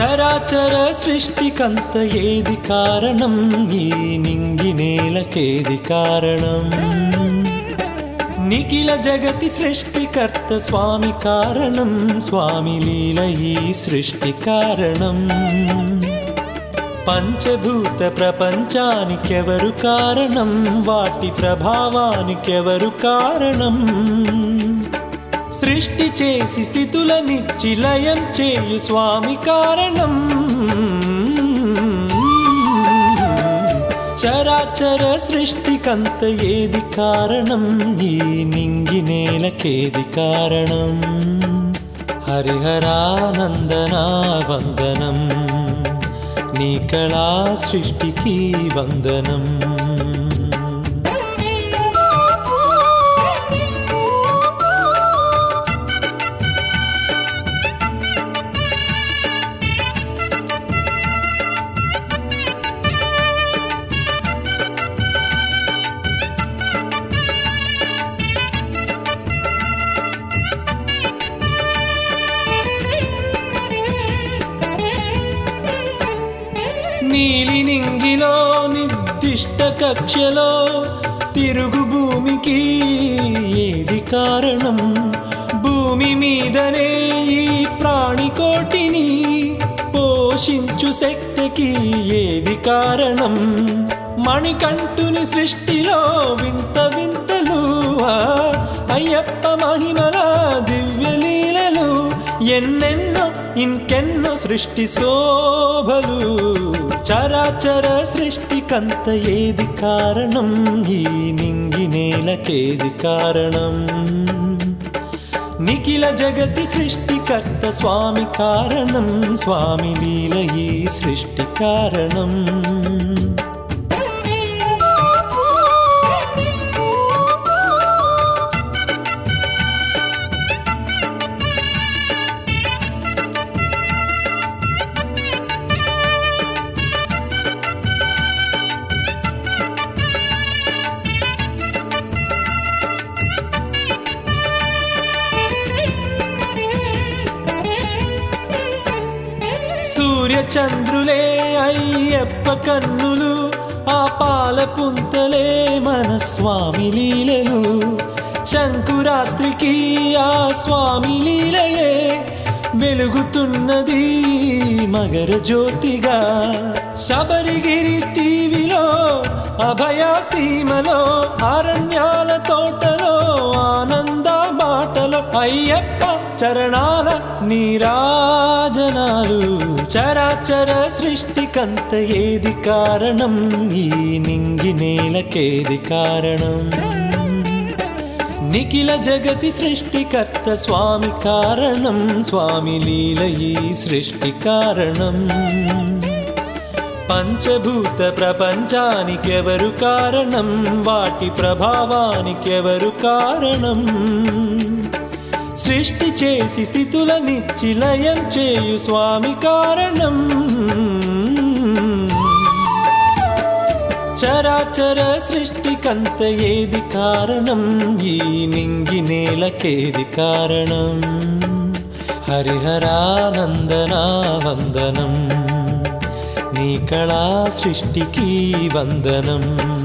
చరాచర సృష్టికంత ఏది కారణం? ఈ నింగి నేలకేది కారణం? నిఖిల జగతి సృష్టికర్త స్వామి కారణం. స్వామి లీల ఈ సృష్టి కారణం. పంచభూత ప్రపంచానికెవరు కారణం? వాటి ప్రభావానికెవరు కారణం? సృష్టి చేసి స్థితులనిచ్చి లయం చేయు స్వామి కారణం. చరాచర సృష్టికంత ఏది కారణం? ఈ నింగి నేలకేది కారణం? హరిహరానందనా వందనం నీ కళా సృష్టికి వందనం. నీలినింగిలో నిర్దిష్ట కక్షలో తిరుగు భూమికి ఏది కారణం? భూమి మీదనే ఈ ప్రాణికోటిని పోషించు శక్తికి ఏది కారణం? మణికంఠుని సృష్టిలో వింత వింతలు అయ్యప్ప మహిమల దివ్యలీలలు ఎన్నెన్నో ఇంకెన్నో సృష్టి శోభలు. సృష్టికంత ఏది కారణం ఈ నింగి నేలకేది కారణం నిఖిల జగతి సృష్టికర్త స్వామి కారణం స్వామి లీల ఈ సృష్టి కారణం సూర్యచంద్రులే అయ్యప్ప కన్నులు ఆ పాల పుంతలే మన స్వామి లీలలు. శంకురాత్రికి ఆ స్వామి లీలయే వెలుగుతున్నది మగర జ్యోతిగా. శబరిగిరి టీవీలో అభయ సీమలో అరణ్యాల తోటలో అయ్యప్ప చరణాల నీరాజనాలు చరాచర సృష్టికంత ఏది కారణం ఈ నింగి నేలకేది కారణం? నిఖిల జగతి సృష్టికర్త స్వామి కారణం స్వామి లీల ఈ సృష్టి కారణం. పంచభూత ప్రపంచానికెవరు కారణం వాటి ప్రభావానికెవరు కారణం? సృష్టి చేసి స్థితులనిచ్చి లయం చేయు స్వామి కారణం. చరాచర సృష్టికంత ఏది కారణం? ఈ నింగి నేలకేది కారణం? హరిహరానందనా వందనం నీ కళా సృష్టికి వందనం.